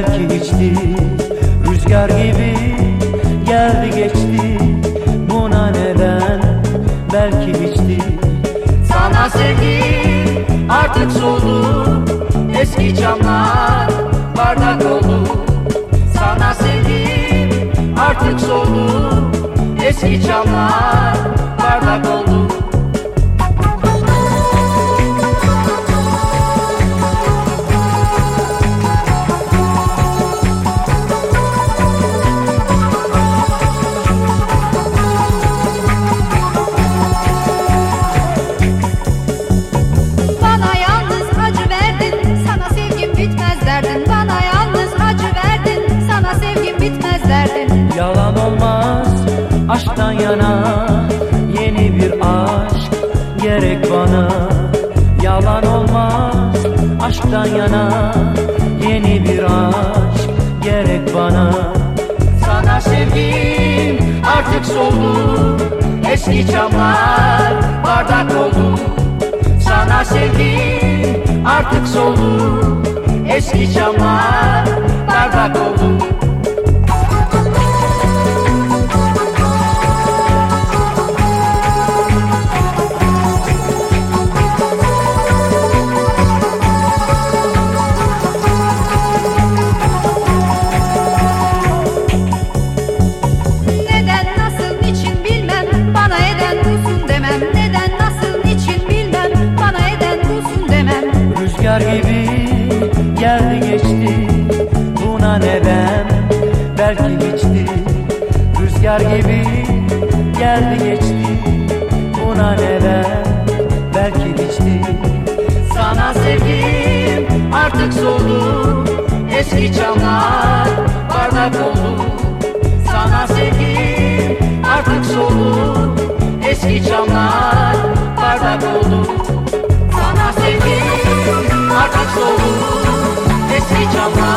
belki hiçti. Rüzgar gibi geldi geçti. Buna neden belki hiçti? Sana sevgi artık soğudu Eski camlar bardak oldu. Sana sevgi artık soğudu Eski camlar derdin Yalan olmaz aşktan yana Yeni bir aşk gerek bana. Yalan olmaz aşktan yana Yeni bir aşk gerek bana. Sana sevgim artık soldu Eski camlar bardak oldu. Sana sevgim artık soldu Eski camlar bardak oldu Rüzgar gibi geldi geçti. Buna neden? Belki hiçti. Rüzgar gibi geldi geçti. Buna neden? Belki hiçti. Sana sevgim artık soldu. Eski camlar bardak oldu. Sana sevgim artık soldu. Eski camlar 잡아